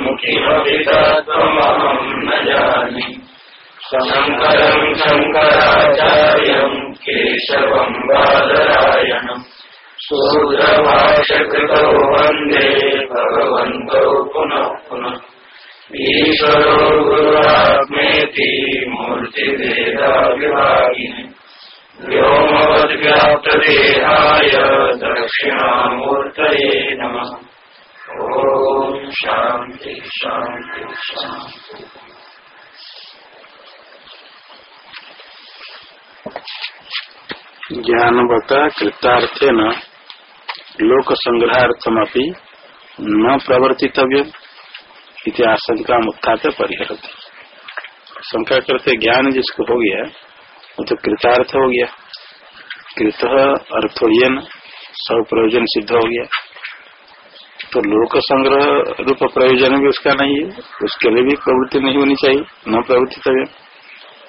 मुखी तत्त्वमहं न जाने। शङ्करं शङ्कराचार्यं केशवं बादरायणम् शूद्रभाषकृतौ वंदे भगवन्तौ पुनः पुनः। ईश्वरो गुरुरात्मेति मूर्तिभेदाविभागिने। व्योमवद्व्याप्तदेहाय दक्षिणामूर्तये नमः। शांति शांति शांति ज्ञानवता कृतार्थे न लोक संग्रहार्थमपि न प्रवर्तितव्य आशंका उत्थात परिहरते। शंका करते, ज्ञान जिसको हो गया, वो तो कृतार्थ हो गया। कृत अर्थ अर्थोयन सब प्रयोजन सिद्ध हो गया। तो लोक संग्रह रूप प्रयोजन भी उसका नहीं है। उसके लिए भी प्रवृत्ति नहीं होनी चाहिए, न प्रवृत्ति तभी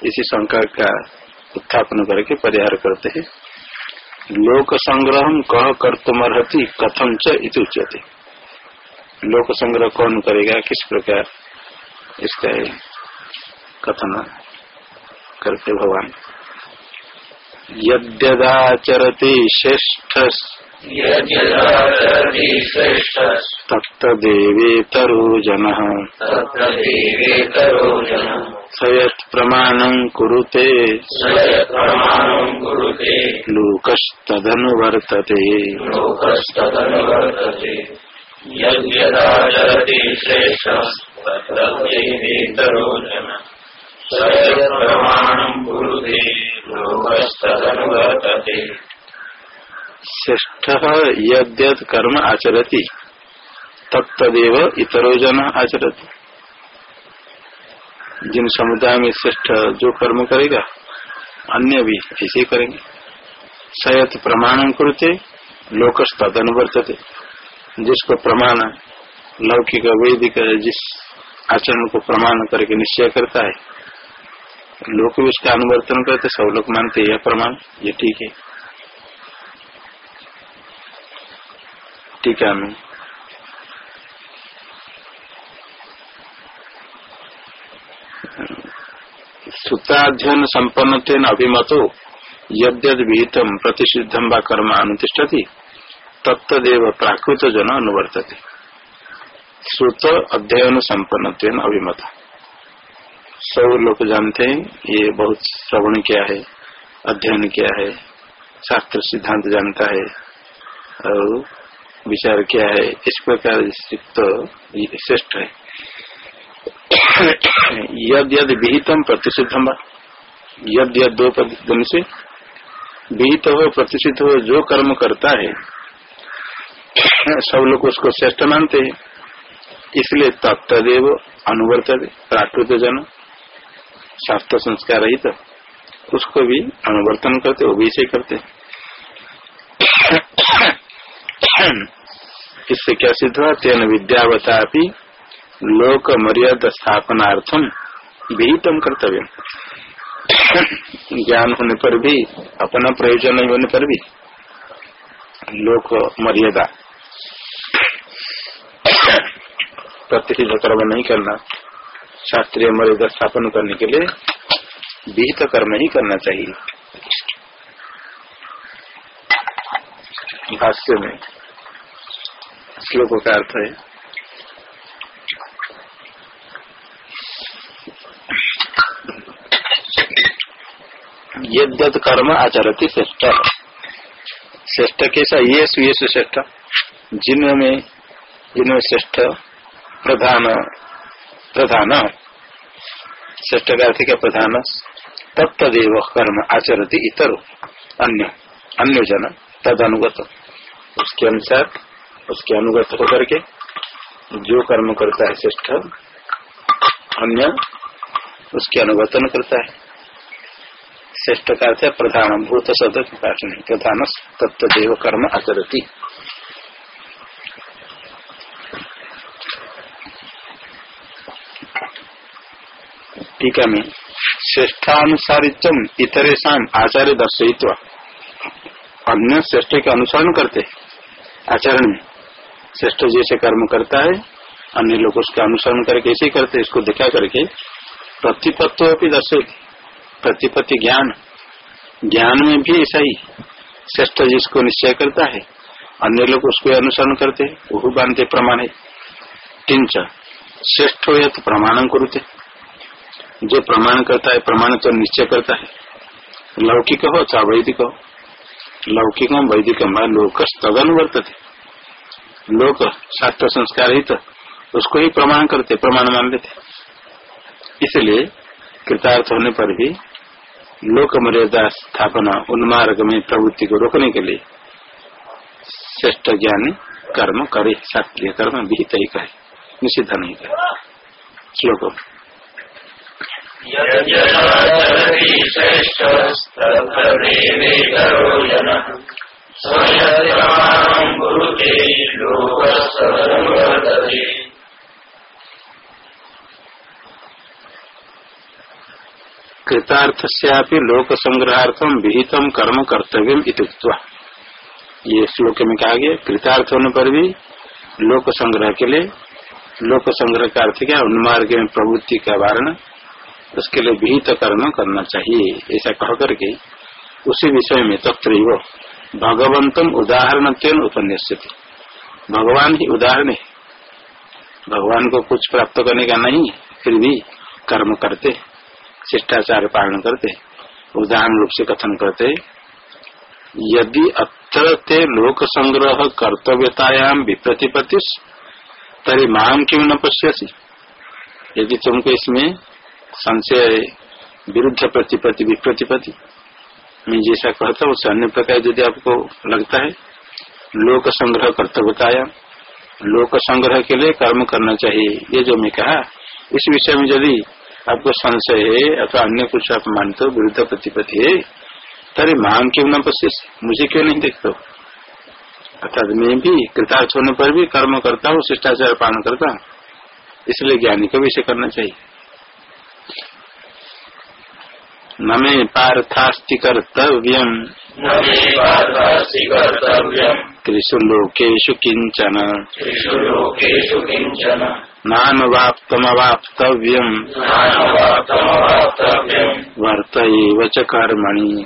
इसी शंका का उत्थापन करके परिहार करते हैं। लोक संग्रह कह कर तुम अर्ति कथम च उच्यते। लोक संग्रह कौन करेगा, किस प्रकार, इसका कथन करते भगवान। यद्यदाचरति श्रेष्ठ तत्तदेवेतरो जनः स कुरुते लोकस्तदनुवर्तते यद्यदाचरति जनः स यत् प्रमाणं कुरुते लोकस्तदनुवर्तते श्रेष्ठ यद्यत कर्म आचरती, तत्तदेव इतरो जन आचरती। जिन समुदाय में श्रेष्ठ जो कर्म करेगा, अन्य भी ऐसे करेंगे। सयत प्रमाण करते, लोकस तदनुवर्तते जिसको प्रमाण, लौकिक, वैदिक, जिस आचरण को प्रमाण करके निश्चय करता है लोग भी उसका अनुवर्तन करते, सब लोग मानते यह प्रमाण, ये ठीक है। टीका में सूत्राध्ययन संपन्न अभिमतो, यद्यद विहितम प्रतिषिद्धम व कर्म अनुतिष्ठति, तत्तदेव प्राकृत जन अनुवर्तते। श्रुत अध्ययन संपन्न अभिमत। सब लोग जानते हैं, ये बहुत श्रवण क्या है, अध्ययन क्या है, शास्त्र सिद्धांत जानता है, और विचार क्या है, इस प्रकार चित्त श्रेष्ठ है। यद यद विहितम प्रतिषिधम यद यद दो प्रतिदिन से विहित हो प्रतिष्ठित हो, जो कर्म करता है, सब लोग उसको श्रेष्ठ मानते हैं। इसलिए तत्तदेव अनुवर्त प्राकृत जन, शास्त्र संस्कार रहित तो उसको भी अनुवर्तन करते वो भी इसे करते। इससे क्या सिद्ध हुआ? तेन विद्यावता लोक मर्यादा स्थापनार्थम विहितम कर्तव्य। ज्ञान होने पर भी, अपना प्रयोजन नहीं होने पर भी लोक मर्यादा प्रतिष्ठित कर्म नहीं करना, शास्त्रीय मर्यादा स्थापन करने के लिए विहित कर्म ही करना चाहिए। भाष्य में श्लोक का अर्थ है। यद कर्म आचरती श्रेष्ठ। श्रेष्ठ कैसा? ये सुयेश श्रेष्ठ जिनमें जिनमें श्रेष्ठ प्रधान प्रधान। श्रेष्ठ का अर्थ क्या? प्रधान। तत्तदेव कर्म आचरती इतर। अन्य अन्य जन तद अनुगत उसके अनुसार उसके अनुगत होकर के जो कर्म करता है श्रेष्ठ, अन्य उसके अनुगतन करता है। श्रेष्ठ का अर्थ प्रधान भूत शब्द प्रधान तत्व देव कर्म आचरती टीका में श्रेष्ठानुसारित्व इतरेशा आचार्य दर्शित अन्य श्रेष्ठ के अनुसरण करते आचरण में श्रेष्ठ जैसे कर्म करता है, अन्य लोग उसका अनुसरण करके ऐसे करते इसको दिखा करके प्रतिपत्व भी दर्शित प्रतिपत्ति ज्ञान। ज्ञान में भी ऐसा ही श्रेष्ठ जिसको निश्चय करता है, अन्य लोग उसको अनुसरण करते वह बांधते प्रमाण है। किंच श्रेष्ठ हो तो प्रमाणम करते। जो प्रमाण करता है, प्रमाण तो निश्चय करता है। लौकिक हो चाहे वैदिक हो। लौकिक वैदिक लोक तदन वर्तते लोक शास्त्र संस्कार ही तो उसको ही प्रमाण करते, प्रमाण मान लेते इसलिए कृतार्थ होने पर भी लोक मर्यादा स्थापना, उन्मार्ग में प्रवृत्ति को रोकने के लिए श्रेष्ठ ज्ञानी, कर्म करे, शास्त्रीय कर्म भी तय करे निषिद्ध नहीं करे श्लोक कृतार्थ से लोक संग्रहार्थम विहितम कर्म कर्तव्य ये श्लोक में कहा गया, कृतार्थ होने पर भी लोक संग्रह के लिए लोक संग्रह का अर्थ क्या, उन्मार्ग में प्रवृत्ति का वारण, उसके लिए विहित कर्म करना चाहिए, ऐसा कह करके उसी विषय में तत्र भगवंतम उदाहरण उपन्यास भगवान ही उदाहरण है। भगवान को कुछ प्राप्त करने का नहीं, फिर भी कर्म करते शिष्टाचार पालन करते, उदाहरण रूप से कथन करते, यदि अत्र लोक संग्रह कर्तव्यतायाम विप्रतिपत्ति तरी माम क्यों न पश्यसी? यदि तुमको इसमें संशय, विरुद्ध प्रतिपत्ति, विप्रतिपत्ति, मैं जैसा कहता हूँ अन्य प्रकार यदि आपको लगता है लोक संग्रह कर्तव्यताया लोक संग्रह के लिए कर्म करना चाहिए, ये जो मैं कहा, इस विषय में यदि आपको संशय है अथवा अन्य कुछ आप मानते हो विरुद्ध प्रतिपत्ति है। तरी मांग क्यों न पश्य मुझे क्यों नहीं देखते अर्थात मैं भी कृतार्थ होने पर भी कर्म करता हूँ शिष्टाचार पालन करता हूँ। इसलिए ज्ञानी को भी इसे करना चाहिए। न मे पार्थास्ति कर्तव्यम् त्रिषु लोकेषु किंचन। नानुवाप्तमवाप्तव्यम्। वर्त एव च कर्मणि।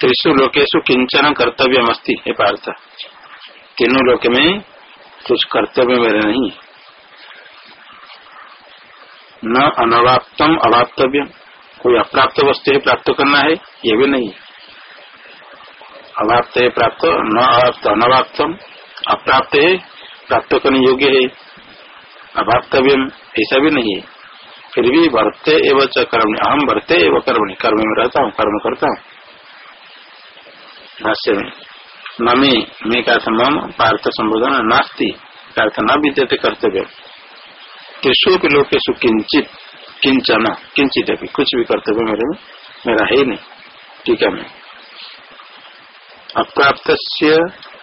त्रिशु लोकेशु किंचन कर्तव्य अस्ती है पार्थ। तीनों लोक में कुछ कर्तव्य मेरे नहीं। न अनवाप्तम अवाप्तव्य कोई अप्राप्त वस्तु है प्राप्त करना है, ये भी नहीं अवाप्त है प्राप्त, न अवाप्त, अनवाप्तम। अप्राप्त है, प्राप्त करने योग्य है। अभाप्तव्यम ऐसा भी नहीं है। फिर भी वर्ते एवं च कर्मणि अहम वर्ते एवं कर्मणि, कर्म में रहता हूँ, कर्म करता हूँ। भाष्य में नमी मैं का मम पार्थ संबोधन नास्ती का अर्थ न विद्यते कर्तव्य त्रिशु के किंचित किंचन, किंचित अभी कुछ भी कर्तव्य मेरे में, मेरा है नहीं। ठीक है, मैं। अप्राप्त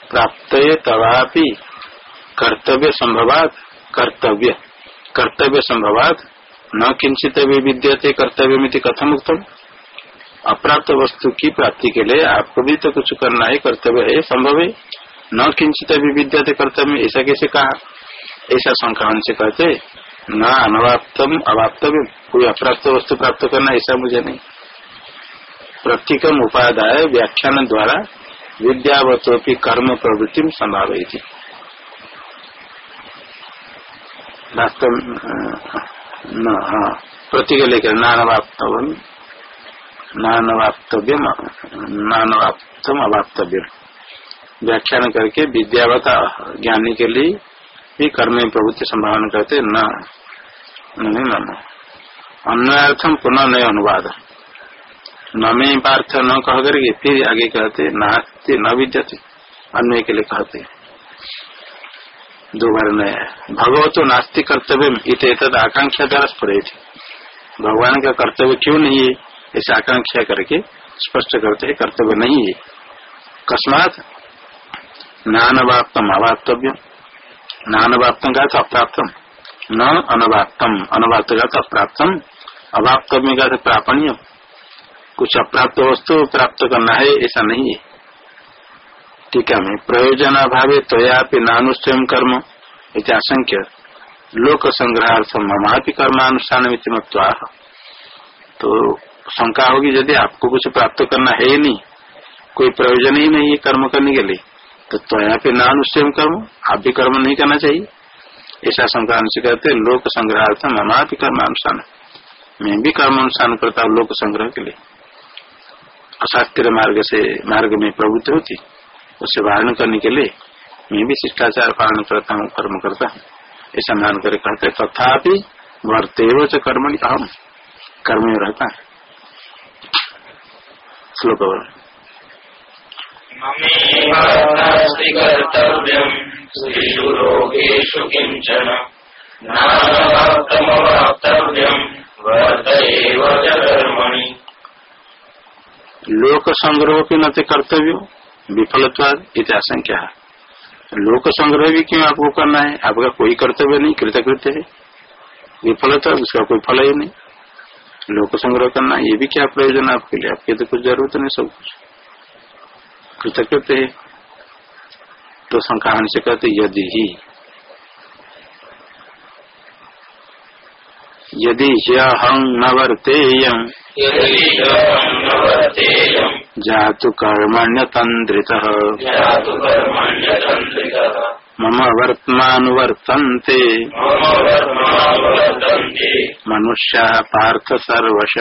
प्राप्त तवापि कर्तव्य संभवात कर्तव्य। कर्तव्य संभवात न किंचित भी विद्यते कर्तव्य में कथम उत्तम अप्राप्त वस्तु की प्राप्ति के लिए आपको भी तो कुछ करना है कर्तव्य है, संभव है। न किंचित भी विद्यते कर्तव्य, ऐसा कैसे कहा? ऐसा संक्रमण से कहते न अनवाप्तम अवाप्तव्य, कोई अप्राप्त वस्तु प्राप्त करना ऐसा मुझे नहीं। प्रतीकम उपाध्याय व्याख्यान द्वारा विद्यावतोपी कर्म प्रवृत्ति संभाव वास्तव न प्रतीक लेकर नानवाप्तवन नानवाप्तव्य नानवाप्तम व्याख्यान करके विद्यावता ज्ञानी के लिए भी कर्म में प्रवृत्ति संभावना करते न, नहीं न अन्वर्थम पुनः नए अनुवाद। न में पार्थ न कह करके फिर आगे कहते नास्ते, न विद्यते। अन्य के लिए कहते दो बार नया। भगवतो नास्ति कर्तव्य इत आकांक्षा द्वारा स्फुरे थे भगवान का कर्तव्य क्यों नहीं है ऐसे आकांक्षा करके स्पष्ट करते है, कर्तव्य नहीं है। कस्मात नानवाप्तम अवाप्तव्य नानवाप्तम का अप्राप्तम न अनवाप्तम अनवाप्त का अप्राप्तम अवाप्तव्य का प्रापणीय। कुछ अप्राप्त वस्तु प्राप्त करना है ऐसा नहीं। है टीका में प्रयोजन अभावे अभाव त्वयापि नानुष्यम कर्म आशंक्य लोक संग्रहार्थ ममापि कर्मानुष्ठान तो शंका होगी, यदि आपको कुछ प्राप्त करना है ही नहीं, कोई प्रयोजन ही नहीं है कर्म करने के लिए। तो त्वया पे नानुष्यम कर्म, आप भी कर्म नहीं करना चाहिए। ऐसा शंका से कहते लोक संग्रहार्थ ममापि कर्मानुष्ठान मैं भी कर्म अनुष्ठान करता हूँ लोक संग्रह के लिए। अशास्त्रीय मार्ग से, मार्ग में प्रवृत्ति होती, उसे वारण करने के लिए मैं भी शिष्टाचार पालन करता हूँ, कर्म करता हूँ। ऐसा मान कर कहते तथापि वर्तेव च कर्म अहम। कर्म में रहता है। श्लोक लोक संग्रह की न कर्तव्य, विफलत्वाद आशंका। लोक संग्रह भी क्यों आपको करना है? आपका कोई कर्तव्य नहीं, कृतकृत्य है। विफलता, उसका कोई फल ही नहीं। लोक संग्रह करना, ये भी क्या प्रयोजन है आपके लिए? आपके तो कुछ ज़रूरत नहीं, सब कुछ। कृतकृत्य है। तो संकाहन से कहते यदि ही। यदि हम न वर्तेयम जातु कर्मण्य तंद्रित मम वर्तमानुवर्तन्ते। मनुष्या पार्थ सर्वश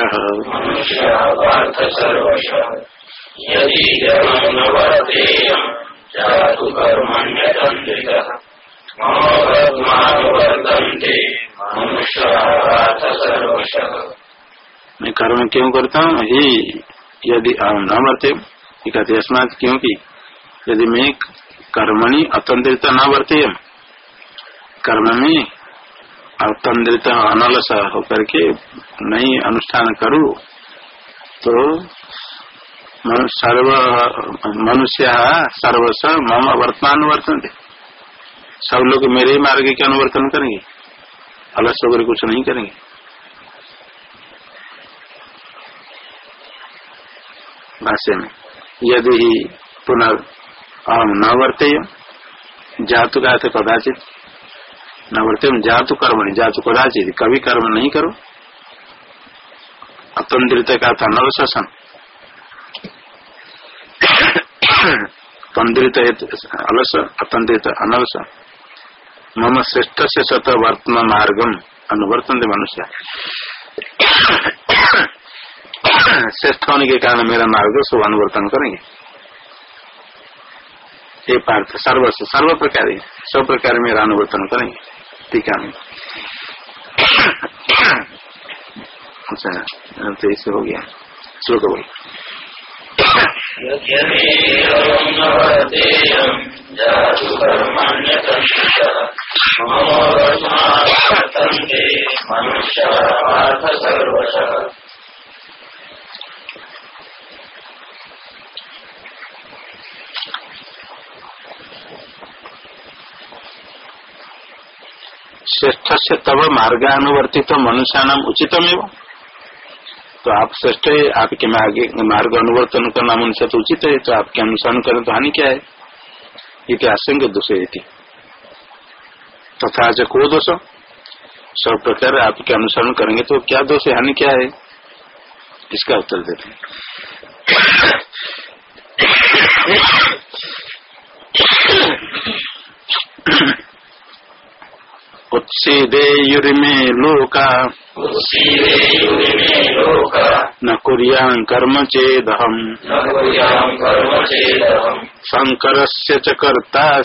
मैं कर्म क्यों करता हूँ? ही यदि न मरते कहते अस्मात क्योंकि यदि मैं कर्मणि अतंत्रित न वर्ते कर्म में अतंत्रित अनलस होकर के नहीं अनुष्ठान करूँ तो सर्व, मनुष्य सर्वस मम वर्तमान वर्तन सब लोग मेरे ही मार्ग के अनुवर्तन करेंगे। अलस होकर कुछ नहीं करेंगे। भाष्य में, यदि ही पुनर् न वर्ते जातु का थे कदाचित। न वर्ते जातु कर्म नहीं, जातु कदाचित। कभी कर्म नहीं करो। अतंत्रित का था नवशासन। तंद्रित अलस अतंत्रित अनवस मम श्रेष्ठ से सत वर्तमान मार्गम अनुवर्तन मनुष्य। श्रेष्ठ होने के कारण मेरा मार्ग सब अनुवर्तन करेंगे। ये पार्थ, सर्व सर्व प्रकार, सब प्रकार मेरा अनुवर्तन करेंगे। टीका में अच्छा तो इससे हो गया। श्लोक बोल श्रेष्ठ से तब मार्गानुवर्तित तो मनुष्य नाम उचितम एवं तो आप श्रेष्ठ है, आपके मार्ग अनुवर्तन करना मनुष्य तो उचित है तो आपके अनुसरण करें तो हानि क्या है? इतिहास दोष तथा तो को दोष? सब प्रकार आपके अनुसरण करेंगे तो क्या दोष है, हानि क्या है? इसका उत्तर देते हैं उत्सीदेयुर्मे लोका उत्सीदेयुरिमे लोका न कुरियाँ कर्म चेदहम्। च कर्ता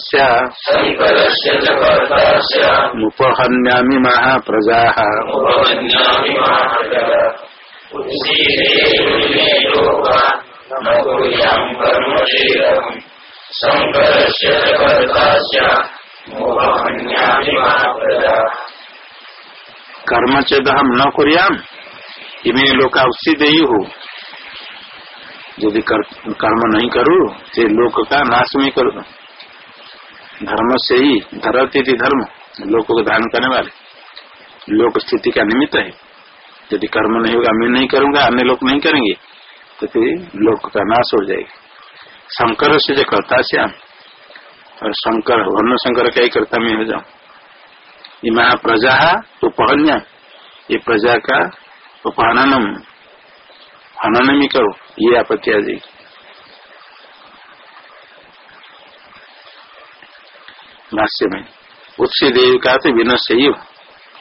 मुपहन्यामि महाप्रजाः। स्यामुपमन्यामि महाजग उत्सीदेयुरिमे लोका न कुर्यां कर्म चेदहम् शङ्करस्य च कर्ता स्यामुपमन्यामि महाप्रजा कर्म चेदहम न कुरियाम इमे लोका उसी देयु हो यदि कर, कर्म नहीं करूँ तो लोक का नाश में करूँ धर्म से ही धरती थी धर्म लोक को धारण करने वाले लोक स्थिति का निमित्त है यदि कर्म नहीं होगा मैं नहीं करूँगा अन्य लोग नहीं करेंगे तो फिर लोक का नाश हो जाएगा शंकर से जो करता श्याम और शंकर वर्ण शंकर का ही करता मैं हो जाऊँ इमा प्रजा उपहन्या। ये प्रजा का उपहननम। हनन ही करो, ये आपत्ति आ जाएगी। भाष्य में। उत्सी देव का तो विनश्य ही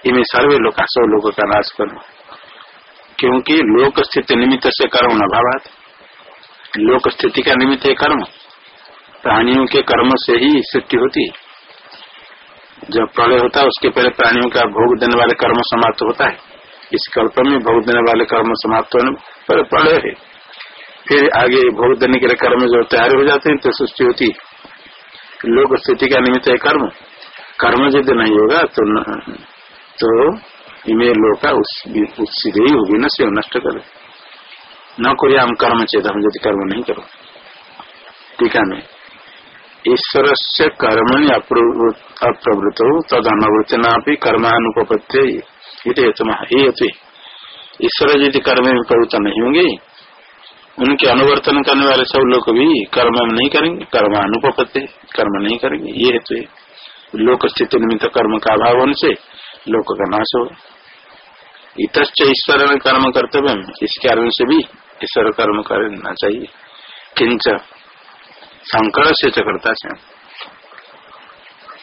इन्हें सर्वे लोग सब लोगों का नाश करो। क्योंकि लोक स्थिति निमित्त से कर्म न भावात। लोक स्थिति का निमित्त है कर्म। प्राणियों के कर्म से ही सृष्टि होती है। जब प्रलय होता है उसके पहले प्राणियों का भोग देने वाले कर्म समाप्त होता है। इस कल्प में भोग देने वाले कर्म समाप्त होने पर प्रलय है। फिर आगे भोग देने के लिए कर्म जो तैयार हो जाते हैं तो सृष्टि होती है। लोक स्थिति का निमित्त है कर्म। कर्म यदि नहीं होगा तो न, तो इमे लोग का सीधे ही होगी न से नष्ट करे। न करिए हम कर्म चेत हम यदि कर्म नहीं करो। टीका में। ईश्वर से कर्मणि अप्रवृत हो तद अनवृत्तना कर्मानुपत्य हेतु ईश्वर यदि कर्म में प्रवृत्त नहीं होंगे। उनके अनुवर्तन करने वाले सब लोग भी कर्म नहीं करेंगे कर्म अनुपत्ति कर्म नहीं करेंगे। ये हेतु लोक स्थिति निमित्त कर्म का अभाव होने से लोक का नाश हो इत ईश्वर कर्म कर्तव्य इस कारण से भी ईश्वर कर्म करना चाहिए। किंच संकर से चक्रता से।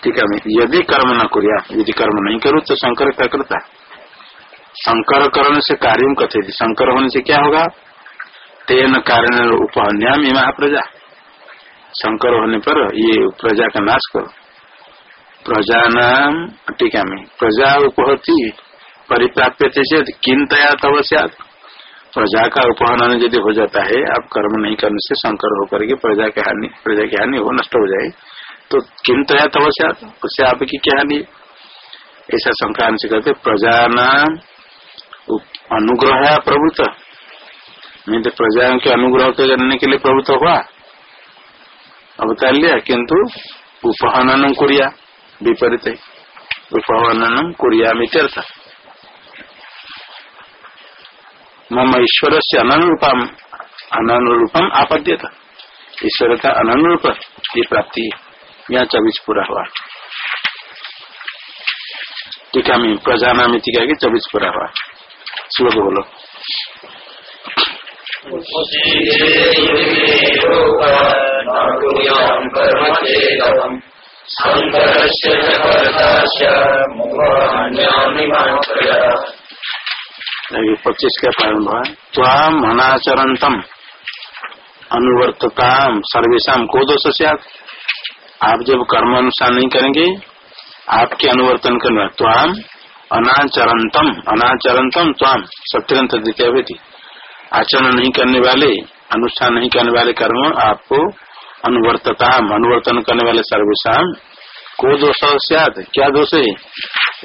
ठीक है यदि कर्म न कुरिया यदि कर्म नहीं करूँ तो शंकर क्या करता शंकर करण से कार्य कथित शंकर होने से क्या होगा? तेन कारण उपहन्याम इमा प्रजा। शंकर होने पर ये प्रजा का नाश करो। प्रजा नाम टीका में प्रजा उपहति परिप्राप्य थे किन तया तब प्रजा का उपहनन यदि हो जाता है, आप कर्म नहीं करने से संकर होकर के प्रजा की हानि, प्रजा की हानि हो, नष्ट हो जाए। तो किंतु है तब से उससे आपकी क्या हानि? ऐसा संक्रांत से कहते प्रजा नाम अनुग्रह है प्रभुत्व नहीं तो प्रजा के अनुग्रह करने के लिए प्रभुत्व हुआ। अब बता लिया, किंतु उपहनन कुरिया, विपरीत है। उपहनन कुरिया मित्यर्थ मम ईश्वर से अननुरूपम अननुरूपम आपद्य ईश्वर का अननुरूप ये प्राप्ति यहाँ चौबीस पूरा हुआ। टीका में प्रजा टीका के चौबीस पूरा हुआ। श्लोक बोलो। पच्चीस का प्रारंभ है। ताम अनाचरतम अनुवर्तताम सर्वेशा को दोष से आप जब कर्म अनुसार नहीं करेंगे, आपके अनुवर्तन करना त्वाम अनाचरतम अनाचरतम त्वाम सत्यंत द्वितीय आचरण नहीं करने वाले, अनुष्ठान नहीं करने वाले कर्म आपको अनुवर्तताम अनुवर्तन करने वाले सर्वेशा को दोष क्या दोष है?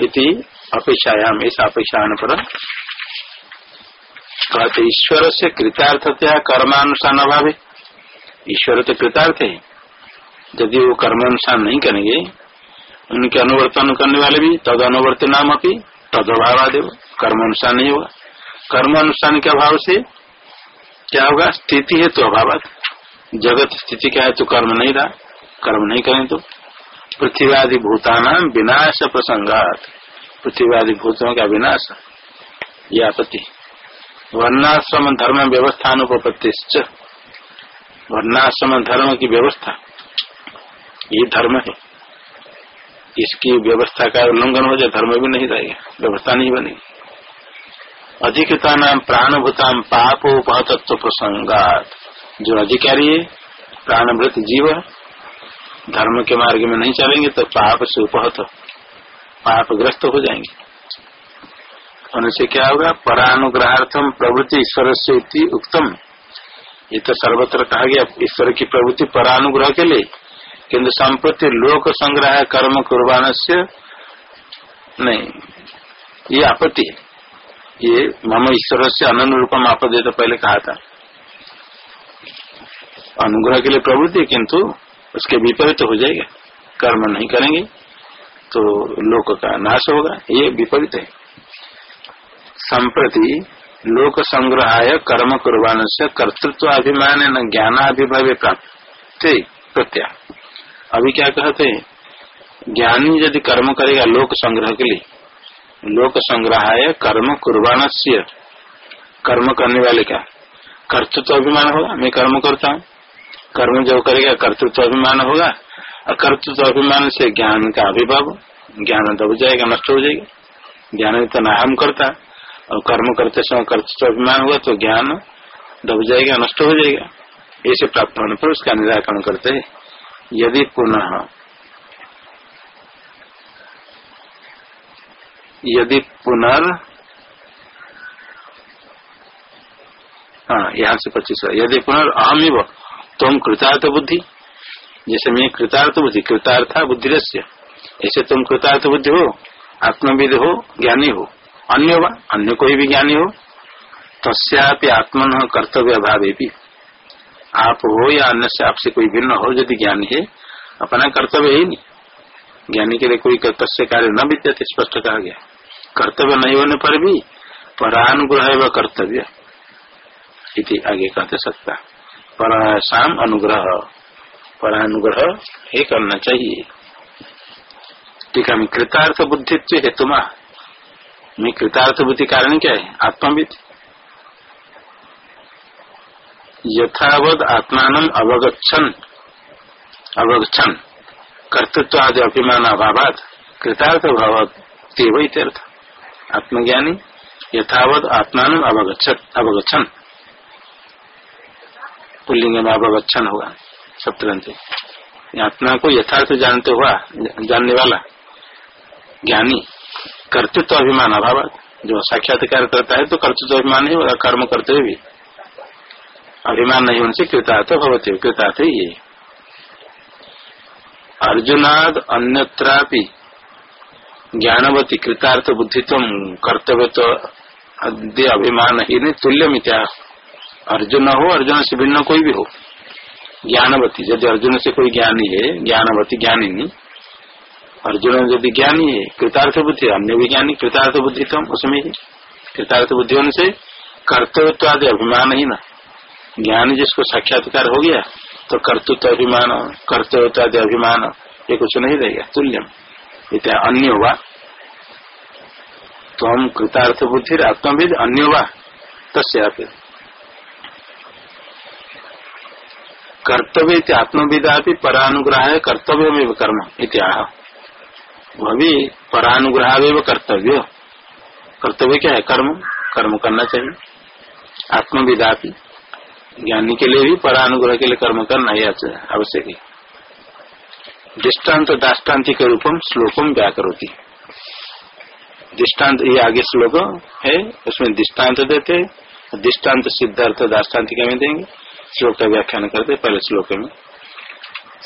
इति अपेक्षायाम, इस अपेक्षा पर कहते ईश्वर से कृतार्थतया कर्मानुसार अभाव ईश्वर तो कृतार्थ है। यदि वो कर्मानुसार नहीं करेंगे, उनके अनुवर्तन करने वाले भी तद अनुवर्त नाम अपनी तद अभाव कर्म अनुसार नहीं होगा। कर्म अनुसार के अभाव से क्या होगा? स्थिति है तो अभाव जगत स्थिति क्या है तो कर्म नहीं रहा। कर्म नहीं करें तो। पृथ्वीआदि भूतानाम विनाश प्रसंगात। पृथ्वीआदि भूतों का विनाश। ये आपत्ति। वर्णाश्रम धर्म व्यवस्था। अनुपत्ति वर्णाश्रम धर्म की व्यवस्था ये धर्म है। इसकी व्यवस्था का उल्लंघन हो जाए, धर्म भी नहीं रहेगा। व्यवस्था नहीं बनेगी अधिकता नाम प्राणभूताम पापोपहतत्व प्रसंगात। जो अधिकारी है, प्राणभृत जीव धर्म के मार्ग में नहीं चलेंगे तो पाप से उपहत पापग्रस्त हो जाएँगे। उनसे क्या होगा? परानुग्रहार्थम प्रवृत्ति ईश्वर से उत्तम ये तो सर्वत्र कहा गया, ईश्वर की प्रवृत्ति परानुग्रह के लिए। किन्तु संप्रति लोक संग्रह कर्म कुर्बान से नहीं। ये आपत्ति ये मम ईश्वर से अनन रूपम आपदे तो पहले कहा था। अनुग्रह के लिए प्रवृत्ति किंतु उसके विपरीत हो जाएगा। कर्म नहीं करेंगे तो लोक का नाश होगा। ये विपरीत है। संप्रति लोक संग्रहाय कर्म कुर्बान से कर्तृत्व अभिमान न ज्ञानाभिभव प्राप्त प्रत्या। अभी क्या कहते हैं? ज्ञानी यदि कर्म करेगा लोक संग्रह के लिए लोक संग्रहाय कर्म कुर्बान से कर्म करने वाले का कर्तृत्व अभिमान होगा? मैं कर्म करता हूँ। कर्म जो करेगा कर्तृत्व अभिमान होगा। और कर्तृत्व अभिमान से ज्ञान का अभिभाव, ज्ञान दब जाएगा, नष्ट हो जाएगा। ज्ञान तो नाम करता और कर्म करते समय कर्तृत्व अभिमान हुआ तो ज्ञान दब जाएगा, नष्ट हो जाएगा। ऐसे प्राप्त होने पर उसका निराकरण करते है। यदि पुनः, यदि पुनर् हाँ यहाँ से पच्चीस यदि पुनर् अहम तुम कृतार्थ बुद्धि। जैसे मैं कृतार्थ बुद्धि कृतार्थ बुद्धि ऐसे तुम कृतार्थ बुद्धि हो, आत्मविद हो, ज्ञानी हो। अन्य वा, अन्य कोई भी ज्ञानी हो, तस्यापि आत्मन कर्तव्य अभाव भी आप हो या अन्य से आपसे कोई भिन्न हो, यदि ज्ञानी है, अपना कर्तव्य ही नहीं। ज्ञानी के लिए कोई तस्य कार्य न विद्यते, स्पष्ट कहा गया। कर्तव्य नहीं होने पर भी परानुग्रह व कर्तव्य। इति आगे कहते सकता पराशाम अनुग्रह। परानुग्रह ही करना चाहिए। है कृतार्थ बुद्धित्व हेतु मैं कृतार्थ बुद्धि कारण क्या है आत्मविद यथावत आत्मान अवगछन अवगछन कर्तृत्व आदि अभिमान अभाव कृतार्थ भाव तेव आत्मज्ञानी यथावत आत्मान अवगछत अवगछन पुल्लिंग में अवगछन होगा सप्तरंत आत्मा को यथार्थ जानते हुआ जानने वाला ज्ञानी कर्तृत्व अभिमान अभाव। जो साक्षात्कार करता है तो कर्तृत्व अभिमान ही कर्म करते हुए भी। अभिमान नहीं होने से कृतार्थ भवते, कृतार्थ है अर्जुनाद अन्यत्रापि ज्ञानवती कृतार्थ बुद्धित्व कर्तव्य तो अद्य अभिमान ही नहीं तुल्य मित्या अर्जुन हो, अर्जुन से भिन्न कोई भी हो। ज्ञानवती, यदि अर्जुन से कोई ज्ञानी है, ज्ञानवती ज्ञानी नहीं अर्जुन यदि ज्ञानी है कृतार्थ बुद्धि, अन्य भी ज्ञानी कृतार्थ बुद्धि तो उसमें कृतार्थ बुद्धि होने से कर्तव्य आदि अभिमान ही ना। ज्ञान जिसको साक्षात्कार हो गया तो कर्तृत्व अभिमान कर्तव्य आदि अभिमान, ये कुछ नहीं रहेगा, तुल्यम। इतना अन्य हुआ। तो हम कृतार्थ बुद्धि आत्मविद अन्य हुआ, तस्या कर्तव्य आत्मविदा भी परानुग्रह कर्तव्य में कर्म इत्याह वह भी परानुग्रह कर्तव्य। कर्तव्य क्या है? कर्म। कर्म करना चाहिए। आत्मविदा ज्ञानी के लिए भी परानुग्रह के लिए कर्म करना ही आवश्यक है। दृष्टांत दाष्टान्ति दाष्टान्तिक रूपम, श्लोकम व्याकरोती। दृष्टांत ये आगे श्लोक है, उसमें दृष्टांत देते दृष्टांत सिद्धार्थ दाष्टान्तिक में देंगे। श्लोक का व्याख्यान करते पहले श्लोक में।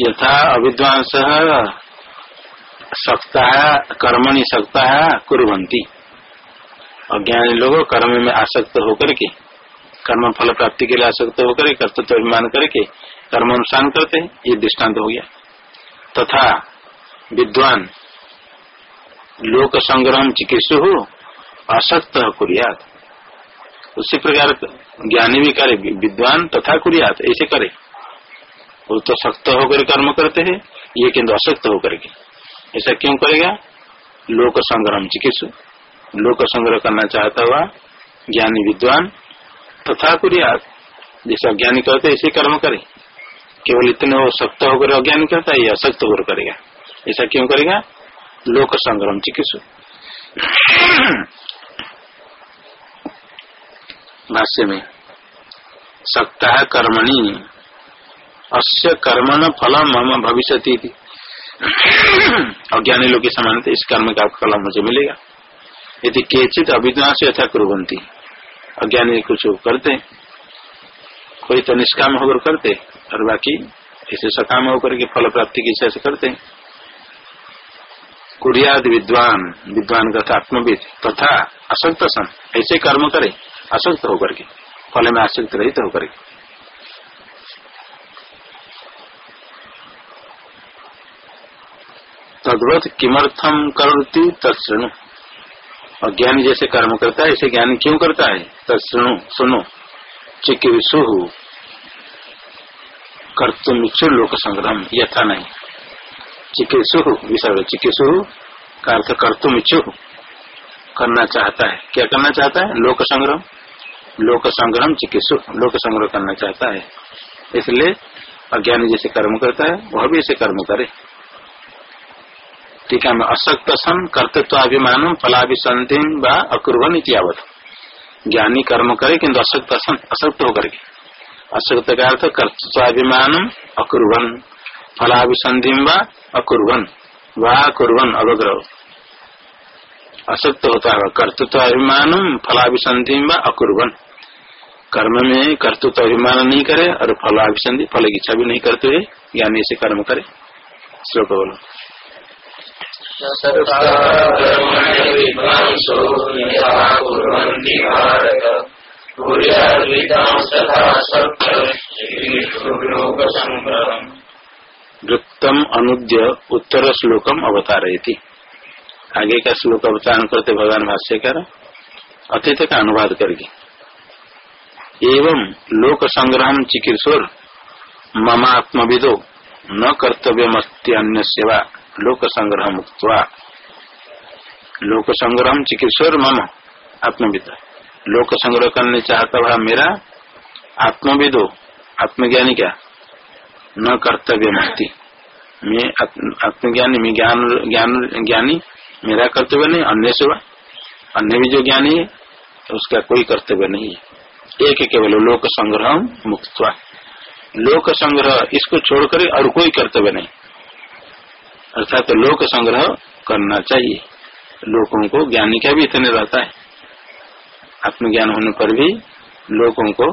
यथा अविद्वांस सकता है कर्मणि सकता है कुरंती अज्ञानी लोग कर्म में आसक्त होकर के, कर्म फल प्राप्ति के लिए आसक्त होकर कर्तव्य अभिमान करके कर्म अनुष्ठान करते ये दृष्टांत हो गया। तथा विद्वान लोक संग्रह चिकित्सु हो असक्त कुरियात। उसी प्रकार ज्ञानी भी करे विद्वान तथा कुरियात, ऐसे करे। वो तो सक्त होकर कर्म करते हैं, ये किंतु असक्त होकर के। ऐसा क्यों करेगा? लोक संग्रह चिकित्सु। लोक संग्रह करना चाहता हुआ ज्ञानी विद्वान तथा कुरियात, जैसे अज्ञानी करते ऐसे कर्म करे। केवल इतने वो सक्त होकर अज्ञानी करता है, ये असक्त होकर करेगा। ऐसा क्यों करेगा? लोक संग्रह चिकित्सु। भाष्य में सकता है कर्मणि, अस्य कर्मण फल मम भविष्य अज्ञानी लोग समान इस कर्म का फल मुझे मिलेगा। यदि केचित अभिज्ञा से यथा कुरंती अज्ञानी कुछ करते कोई तो निष्काम होकर करते और बाकी ऐसे सकाम होकर के फल प्राप्ति की इच्छा से करते कुरियाद विद्वान विद्वान का आत्मविद तथा असक्त सन ऐसे कर्म करे। असक्त होकर के, फल में आसक्त रहित होकर के। तद्वत किमर्थम करती तत्णु अज्ञानी जैसे कर्म करता है ऐसे ज्ञानी क्यों करता है? तत्णु सुनो। चिकित्सु कर्तुम इच्छु लोक संग्रह यथा नहीं। चिकित्सु विसर्ग चिकित्सु का अर्थ कर्तुम इच्छु। करना चाहता है। क्या करना चाहता है? लोक संग्रह। लोक संग्रह चिकित्सु लोक संग्रह करना चाहता है। इसलिए अज्ञानी जैसे कर्म करता है, वह भी ऐसे कर्म करे। ठीक है असक्त सन कर्तृत्व अभिमान फलाभिसंधि व अकुर्वन इतिवत ज्ञानी कर्म करे किन्तु असक्त सन असक्त होकर के। असक्त का अर्थ कर्तृत्वाभिमान अकुर्वन। फलाभिसंधि व अकुर्वन। वा कुर्वन अवग्रह। असत्य होता है कर्तृत्व अभिमान फलाभिसंधि व अकुर्वन। कर्म में कर्तृत्व अभिमान नहीं करे और फलाभिसंधि फल की इच्छा भी नहीं करते हुए ज्ञानी से कर्म करे। श्लोक बोलो। वृत्तम अनुद्य उत्तर श्लोकम अवतारयती। आगे का श्लोक अवतारण करते भगवान भाष्यकार, अतीत का अनुवाद करके। एवं लोक संग्रह चिकित्सोर, ममात्मविदो, न कर्तव्य अन्य सेवा लोक संग्रह मुक्त लोक संग्रह चिकित्सोर मम आत्मविद। लोक संग्रह करने चाहता हुआ मेरा आत्मविदो, आत्मज्ञानी क्या? न कर्तव्य मैं आत्मज्ञानी ज्ञान ज्ञानी मेरा कर्तव्य नहीं, अन्य सेवा अन्य भी जो ज्ञानी है तो उसका कोई कर्तव्य नहीं है। एक केवल लोक संग्रह मुक्त लोक संग्रह, इसको छोड़कर और कोई कर्तव्य नहीं। अर्थात तो लोक संग्रह करना चाहिए। लोगों को ज्ञानी का भी इतने रहता है। आत्मज्ञान होने पर भी लोगों को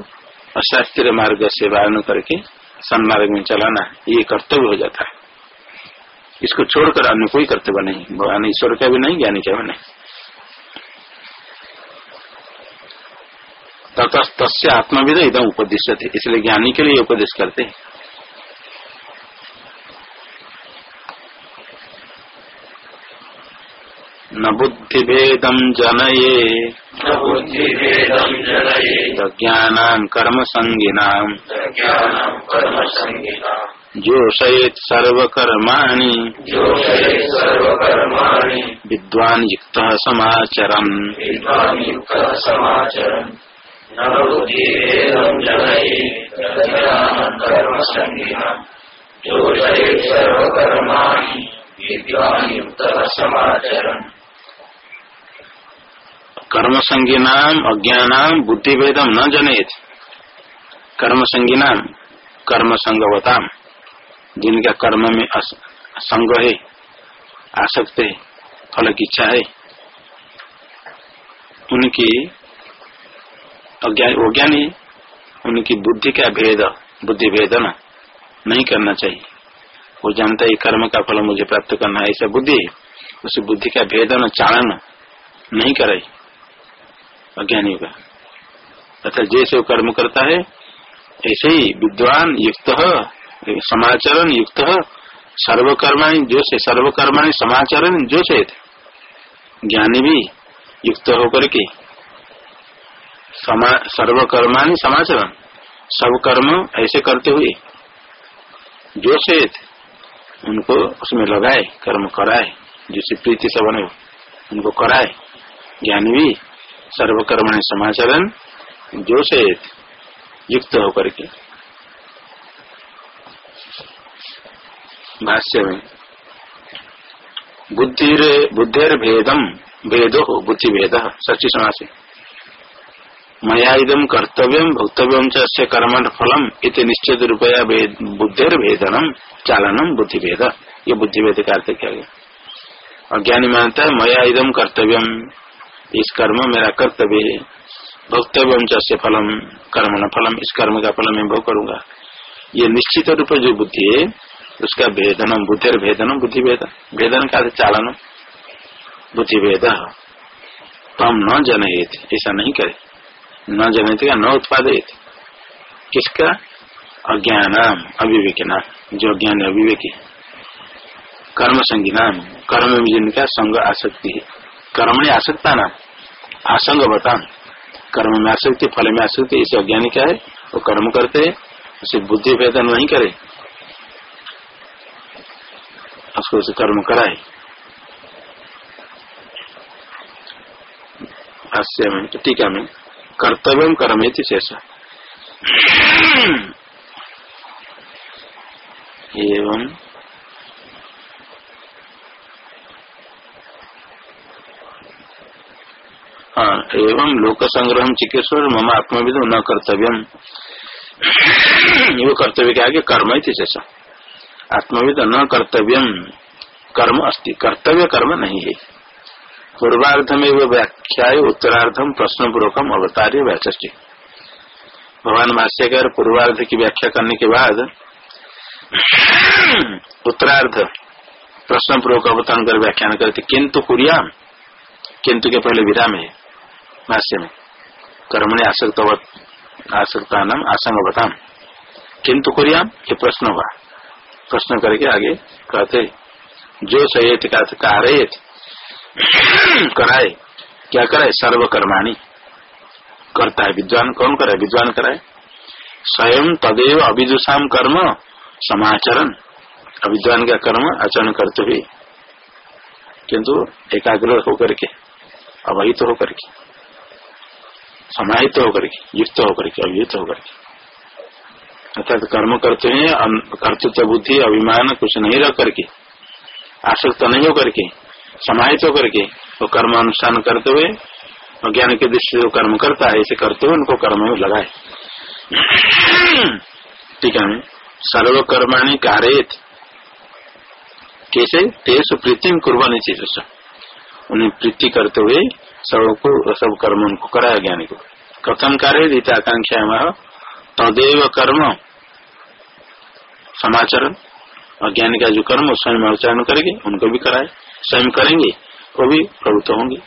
अशास्त्रीय मार्ग से वारण करके सन्मार्ग में चलाना, ये कर्तव्य हो जाता है। इसको छोड़कर अन्य कोई कर्तव्य नहीं। भगवान ईश्वर का भी नहीं ज्ञानी का भी नहीं। तथा तस्य आत्मविद इधम उपदेश थे इसलिए ज्ञानी के लिए उपदेश करते हैं। न बुद्धि भेदम जनये। न बुद्धिभेदं जनये। ज्ञान कर्म संगिना जोषयेत सर्वकर्माणि। विद्वान युक्त समाचरन् कर्म संज्ञानाम अज्ञानाम बुद्धि भेदम न जनेत कर्म संज्ञानाम कर्म संगवताम जिनका कर्म में संग है, आसक्त है, फल की इच्छा है, उनकी अज्ञान उनकी बुद्धि का भेद, बुद्धि भेदन नहीं करना चाहिए। वो जानता है कर्म का फल मुझे प्राप्त करना है, ऐसा बुद्धि उस बुद्धि का भेदन चालन नहीं करे अज्ञानी का। अर्थात जैसे वो कर्म करता है, ऐसे ही विद्वान युक्त समाचरण युक्त सर्वकर्माणी जो से सर्वकर्माणी समाचरण जो से ज्ञानी भी युक्त होकर के समा सर्वकर्मानी समाचरण, सब कर्म ऐसे करते हुए जो से उनको उसमें लगाए, कर्म कराए, जिससे प्रीति से बने उनको कराए। ज्ञानी भी सर्वकर्माणी समाचरण जो से युक्त होकर के भाष्य में बुद्धिर बुद्धिर भेदम भेदो बुद्धि भेद सच्ची समाज मया इदम कर्तव्यम भोक्तव्यम कर्म फलम इत निश्चित रूपया बुद्धिर भेदनम चालनम बुद्धि भेद ये बुद्धि भेद का अर्थ क्या गया? अज्ञानी मानता है मया इदम कर्तव्यम इस कर्म मेरा कर्तव्य है। भोक्तव्यम चे फलम न फलम, इस कर्म का फल मैं भोग करूँगा। ये निश्चित रूप जो बुद्धि है उसका भेदनम बुद्धि भेदनम बुद्धि भेद भेदन का चालन बुद्धि भेद तम न जनहित ऐसा नहीं करे। न जनहित का न उत्पादित किसका? अज्ञान अविवेक नाम, जो अज्ञान अविवेकी। कर्म संगी नाम, कर्म में जिनका संग आसक्ति है। कर्म में आसक्ता नाम आसंग बता कर्म में आसक्ति, फल में आसक्ति इसे अज्ञानी क्या है? वो कर्म करते है, उसे बुद्धि भेदन नहीं करे। उसको उसे कर्म कराए हास्य में टीका में कर्तव्य कर्म शेष एवं एवं लोक संग्रह चिकित्सर मम आत्मविद न कर्तव्यम वो कर्तव्य के आगे कर्म ही शेष आत्मविद न कर्तव्यम कर्म अस्ति। कर्तव्य कर्म नहीं है। पूर्वार्ध में व्याख्या उत्तरार्धम प्रश्न पूर्वकम अवतार्य व्याचि भगवान भाष्यकर पूर्वार्ध की व्याख्या करने के बाद उत्तरार्ध प्रश्न पूर्वक अवतरण कर व्याख्यान करते। किंतु कुरियाम किंतु के पहले विराम है भाष्य में। कर्म ने आसक्त आसक्ता नाम आसंग बताम किंतु कुरियाम ये प्रश्न हुआ। प्रश्न करके आगे कहते जो सहेत का कराए, क्या कराए? सर्वकर्माणी। करता है विद्वान। कौन कराए? विद्वान कराए। स्वयं तदेव अभिदुषाम कर्म समाचरण। अविद्वान का कर्म आचरण करते हुए। किंतु एकाग्र होकर के, अवहित होकर के, समाहित होकर के, युक्त होकर के अभियुक्त होकर के। अर्थात कर्म करते हैं कर्तृत्व बुद्धि, अभिमान, कुछ नहीं रख करके आसक्त नहीं होकर के समाहित होकर के वो तो कर्म अनुष्ठान करते हुए अज्ञान के दृष्टि से कर्म करता है ऐसे करते हुए उनको कर्म में लगाए। ठीक है सर्व कर्माणी कार्यत। कैसे? तेज प्रीति कुर्बानी चीज़ उन्हें प्रीति करते हुए सबको सब कर्म उनको कराया ज्ञानी को। कथम कार्य आकांक्षा तदेव कर्म। समाचरण, अज्ञानी का जो कर्म स्वयं आचरण करेंगे, उनको भी कराए, स्वयं करेंगे, वो भी प्रवृत्त होंगे।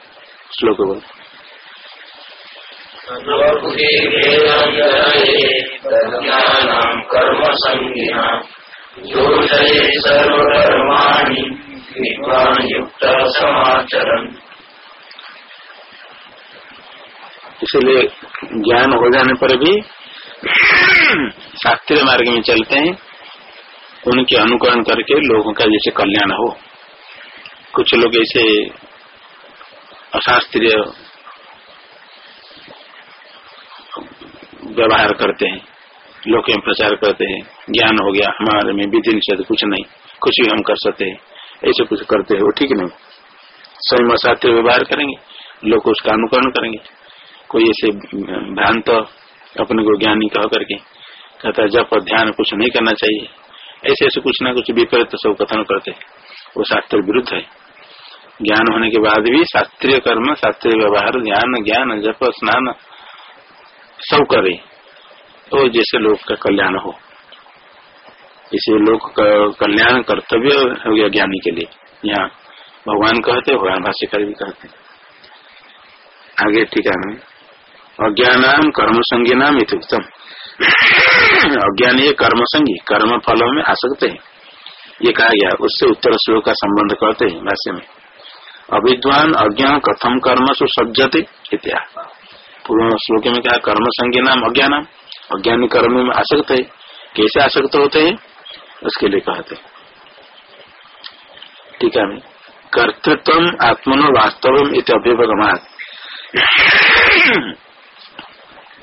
श्लोक बोल। इसलिए ज्ञान हो जाने पर भी शास्त्रीय मार्ग में चलते हैं। उनके अनुकरण करके लोगों का जैसे कल्याण हो। कुछ लोग ऐसे अशास्त्रीय व्यवहार करते हैं, लोग प्रचार करते हैं। ज्ञान हो गया, हमारे में विधि निषेध कुछ नहीं, कुछ भी हम कर सकते हैं। ऐसे कुछ करते हैं, ठीक नहीं। स्वयं अशास्त्रीय व्यवहार करेंगे, लोग उसका अनुकरण करेंगे। कोई ऐसे भ्रांत अपने को ज्ञानी कह करके कहता जब ध्यान कुछ नहीं करना चाहिए। ऐसे ऐसे कुछ ना कुछ विपरीत तो सब कथन करते। वो शास्त्र विरुद्ध है। ज्ञान होने के बाद भी शास्त्रीय कर्म, शास्त्रीय व्यवहार ज्ञान ज्ञान, जप, स्नान सब करे। तो जैसे लोग का कल्याण हो। इसे लोग कल्याण कर्तव्य हो गया ज्ञानी के लिए। यहाँ भगवान कहते भगवान भाष्यकार भी कहते आगे ठीक है। अज्ञान कर्म संज्ञा नाम उत्तम अज्ञान ये कर्म संगी कर्म फलों में आसक्त है। ये कहा गया, उससे उत्तर श्लोक का संबंध कहते हैं भाष्य में। अविद्वान अज्ञान कथम कर्म सुसज्जते इत्या। पूर्ण श्लोक में क्या कर्म संज्ञा नाम अज्ञान अज्ञानी कर्म में आसक्त है। कैसे आसक्त होते हैं? उसके लिए कहते ठीक है कर्तृत्व आत्मनो वास्तव इत अभ्युपगमात।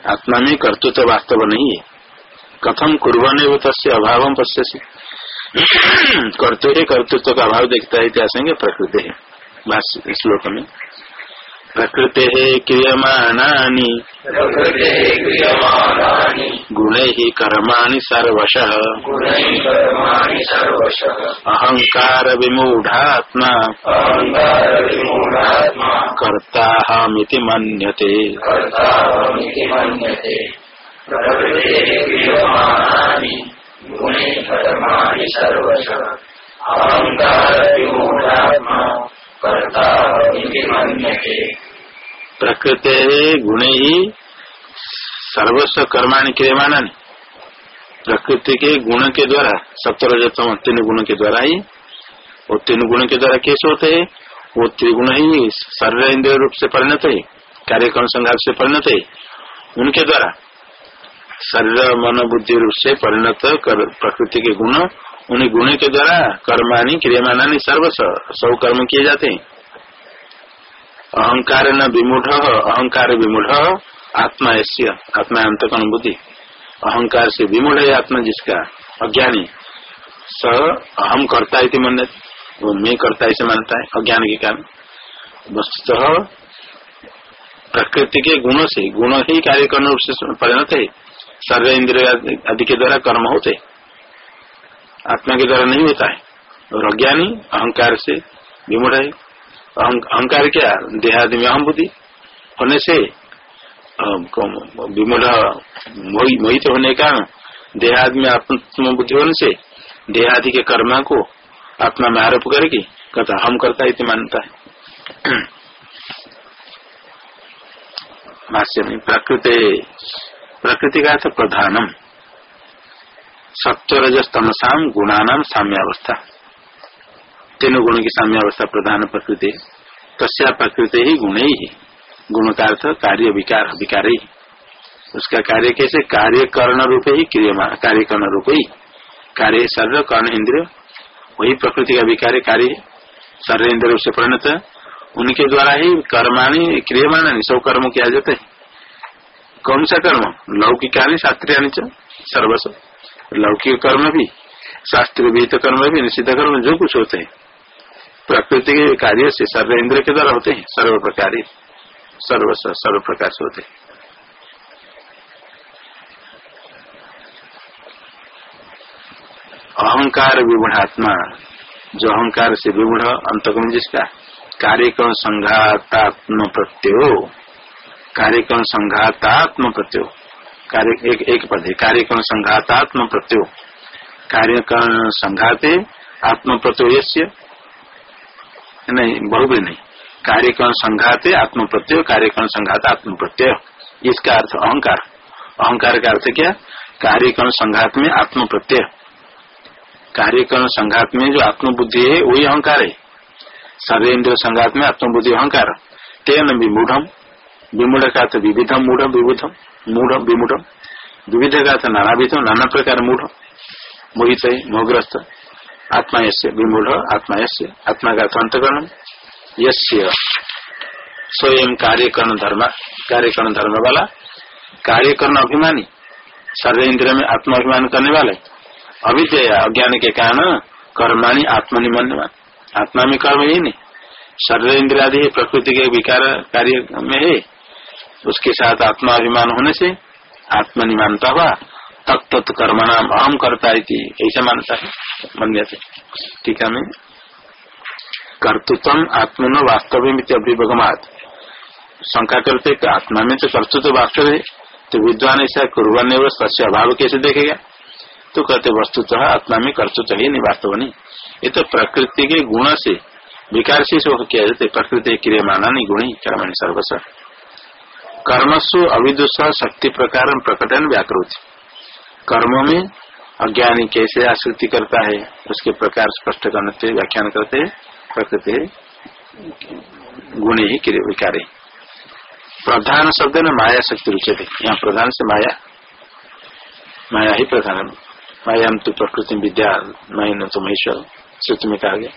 आत्मा में कर्तृत्व तो वास्तव नहीं है। कथम कुरने वो तस्य अभाव पश्य कर्तव्य कर्तृत्व का अभाव देखता है इतिहास प्रकृति है। श्लोक में। प्रकृते क्रियमाणानि। गुण ही कर्माणि सर्वश। अहंकार विमूढ़ात्मा कर्ताहमिति मन्यते। अहंकार विमूढ़ात्मा प्रकृति गुण ही सर्वस्व कर्माणी क्रियमाणा प्रकृति के गुण के द्वारा, सप्तरजतम तीन गुण के द्वारा ही, वो तीन गुण के द्वारा कैसे होते है। वो त्रिगुण ही शरीर इंद्रिय रूप से परिणत है, कार्यक्रम संघात से परिणत है। उनके द्वारा शरीर, मन, बुद्धि रूप से परिणत कर, प्रकृति के गुण उन्हीं गुण के द्वारा कर्माणी क्रियमानी सर्व सब कर्म किए जाते हैं। अहंकार न विमूढ़, अहंकार विमूढ़ आत्मा ऐसी आत्मा अंतकन अनुभूति अहंकार से विमूढ़ है आत्मा जिसका अज्ञानी। स अहम करता है मन वो मैं करता ऐसे मानता है, अज्ञान के कारण। वस्तुतः प्रकृति के गुणों से, गुण ही कार्य करने रूप से परिणत है। सर्व इंद्रिय आदि के द्वारा कर्म होते आत्मा के द्वारा नहीं होता है। और अज्ञानी, अहंकार से विमुड़ है। अहंकार क्या? देहादि में अहम बुद्धि। होने से विमुढ़ मोहित होने का देहादि में आत्म बुद्धि होने से देहादि के कर्मा को आत्मा में आरोप करके कहता, हम करता है मानता है। भाष्य में, प्रकृति प्रकृति का अर्थ प्रधानम। सत्वरजस्तमसाम गुणानाम साम्यावस्था। तीनों गुणों की साम्यावस्था प्रधान प्रकृति तस्या प्रकृति ही गुण ही। गुण का अर्थ कार्य, विकार विकार ही। उसका कार्य कैसे? कार्य कर्ण रूप ही क्रिय कार्य कर्ण रूप ही। कार्य शरीर कर्ण इंद्रिय, वही प्रकृति का विकार कार्य। शरीर इंद्र से परिणत उनके द्वारा ही कर्माणी, क्रियमाणी सब कर्म किया जाता है। कौन सा कर्म? लौकिकानी शास्त्रीय सर्वस्व। लौकिक कर्म भी, शास्त्र विहित कर्म भी, निषिद्ध कर्म जो कुछ होते हैं, प्रकृति के कार्य से सर्व इंद्र के द्वारा होते हैं, सर्व प्रकार, सर्व सर्व प्रकार से होते हैं। अहंकार विगुणात्मा जो अहंकार से विगुण अंतगुण जिसका, कार्यक्रम संघातात्म प्रत्यो कार्यक्रम संघातात्म प्रत्यो कार्य, एक एक पद है। कार्यकरण संघातात्म प्रत्यो कार्यकरण संघाते आत्म प्रत्यो नहीं बहुबी नहीं। कार्यकरण संघाते आत्म प्रत्यय कार्यकरण संघात आत्म प्रत्यय इसका अर्थ अहंकार। अहंकार का अर्थ क्या? कार्यकरण संघात में आत्म प्रत्यय कार्यकरण संघात में जो आत्मबुद्धि है, वही अहंकार है। सर्वेन्द्र संघात में आत्मबुद्धि अहंकार। तेन विमूढ़। विमूढ़ का अर्थ विविधम मूढ़ विबुधम मूढ़, विमूढ़। विविध का था नाना प्रकार मूढ़। मोहित मोहग्रस्त। आत्मा यश्य विमूढ़। आत्मा यश्य आत्मा का अंतकरण। यश्य स्वयं कार्यकरण धर्म कार्यकरण धर्म वाला कार्यकरण अभिमानी। सर्व इंद्र में आत्माभिमान करने वाले अविद्या अज्ञान के कारण कर्माणी आत्मनिमान आत्मा में कर्म ही नहीं सर्व इंद्र आदि प्रकृति के विकार कार्य में है। उसके साथ आत्मा अभिमान होने से आत्मनि मानता हुआ। तक तत् कर्म नाम अहम करता है ऐसा मानता है। मन्य थे। ठीक है, मैं कर्तृत्व आत्मन वास्तव में अभिभगमात शंका करते आत्मा में तो कर्तृत्व वास्तव है तो विद्वान ऐसा कुरबान सस्य अभाव कैसे देखेगा? तो कहते वस्तुतः आत्मा में कर्तृत्व ही नहीं, वास्तव नहीं। ये तो प्रकृति के गुण से, विकार से किया जाते प्रकृति क्रियमाना नहीं, गुणी, कर्मणि सर्वस्व। कर्मसु अविदुष शक्ति प्रकार प्रकटन व्याकृति। कर्म में अज्ञानी कैसे आसक्ति करता है, उसके प्रकार स्पष्ट करने व्याख्यान करते, प्रकृति गुण ही विकार। प्रधान शब्द न माया शक्ति रुचते यहाँ प्रधान से माया माया ही प्रधान माया तो प्रकृति विद्या मई न तो महेश्वर श्रुति में कहा गया।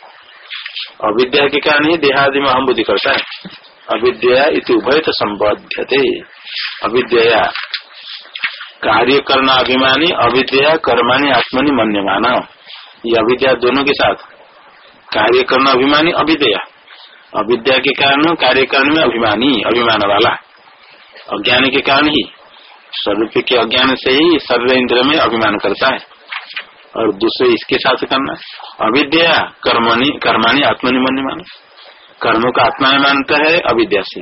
अविद्या के कारण ही देहादि में हम बुद्धि करता है। अविद्या उभय तो संबद्धते अविद्या कार्य करना अभिमानी अविद्या कर्मानी, आत्मनि मन्यमान। ये अविद्या दोनों के साथ। कार्य करना अभिमानी अविद्या अविद्या के कारण कार्य करने में अभिमानी, अभिमान वाला। अज्ञान के कारण ही। स्वरूप के अज्ञान से ही सर्व इंद्र में अभिमान करता है। और दूसरे इसके साथ करना। अविद्या कर्मणि कर्माणी आत्मनिमन्य मानो कर्मों का आत्मा मानता है अविद्या से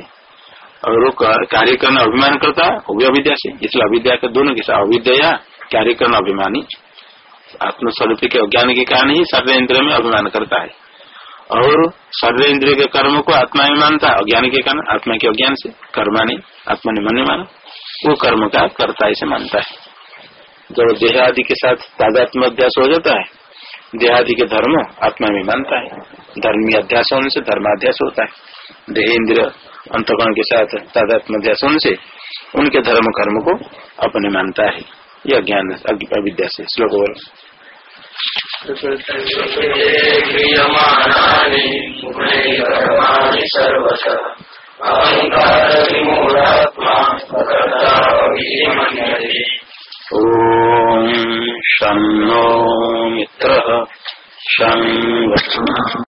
और वो कार्य करना अभिमान करता है वो भी अविद्या से इसलिए अविद्या के दोनों के साथ, अविद्या कार्य करना अभिमानी। आत्मस्वरूप के अज्ञान के कारण ही सर्व इंद्र में अभिमान करता है। और सर्व इंद्रिय के कर्म को आत्मा में मानता है अज्ञान के कारण, आत्मा के अज्ञान से, कर्मानी, आत्मा ने मन माना, वो कर्म का कर्ता ऐसे मानता है। जब देह आदि के साथ तादात्म अध्यास हो जाता है देहादि के धर्म आत्मा में मानता है। धर्मी अध्यास होने से धर्माध्यास होता है। देह इंद्र अंतगण के साथ तादात्माध्यास होने से उनके धर्म कर्म को अपने मानता है। यह ज्ञान अविद्या से श्लोक बोलो। अहंकार ॐ शं नो मित्रः